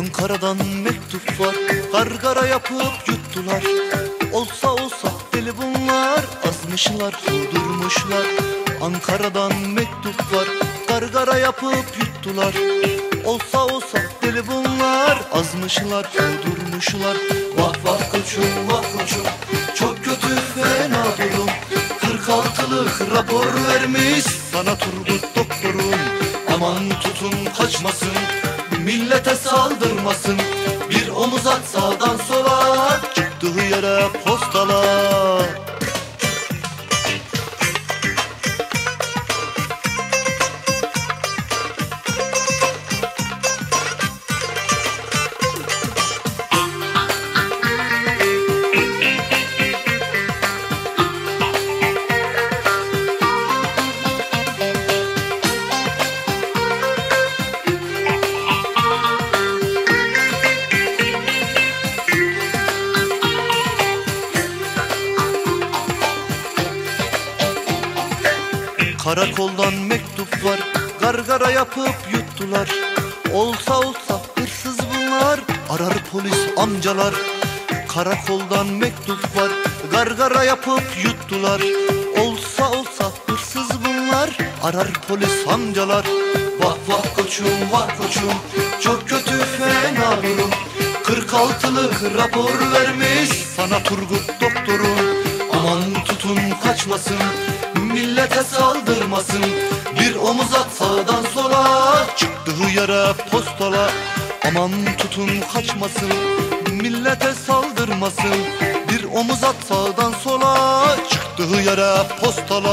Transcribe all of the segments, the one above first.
Ankara'dan mektup var Gargara yapıp yuttular. Olsa olsa deli bunlar Azmışlar kudurmuşlar Ankara'dan mektup var Gargara yapıp yuttular. Olsa olsa deli bunlar Azmışlar kudurmuşlar Vah vah koçum vah koçum Çok kötü fena durum. 46'lık rapor vermiş Sana Turgut doktorum. Aman tutun kaçmasın Millete saldırmasın. Bir omuz at sağdan sola. Çıktığı yere postala Karakoldan mektup var Gargara yapıp yuttular. Olsa olsa hırsız bunlar Arar polis amcalar. Karakoldan mektup var Gargara yapıp yuttular. Olsa olsa hırsız bunlar Arar polis amcalar. Vah vah koçum vah koçum Çok kötü fena durum 46'lık rapor vermiş Sana Turgut doktorum. Aman tutun kaçmasın Millete saldırmasın. Bir omuz at sağdan sola Çıktığı yere postala Aman tutun kaçmasın Millete saldırmasın. Bir omuz at sağdan sola Çıktığı yere postala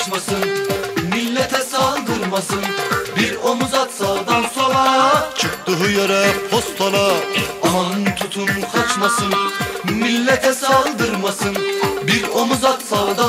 kaçmasın Millete saldırmasın. Bir omuz at sağdan sola Çıktı hıyara postala. Aman tutun kaçmasın Millete saldırmasın. Bir omuz at sağdan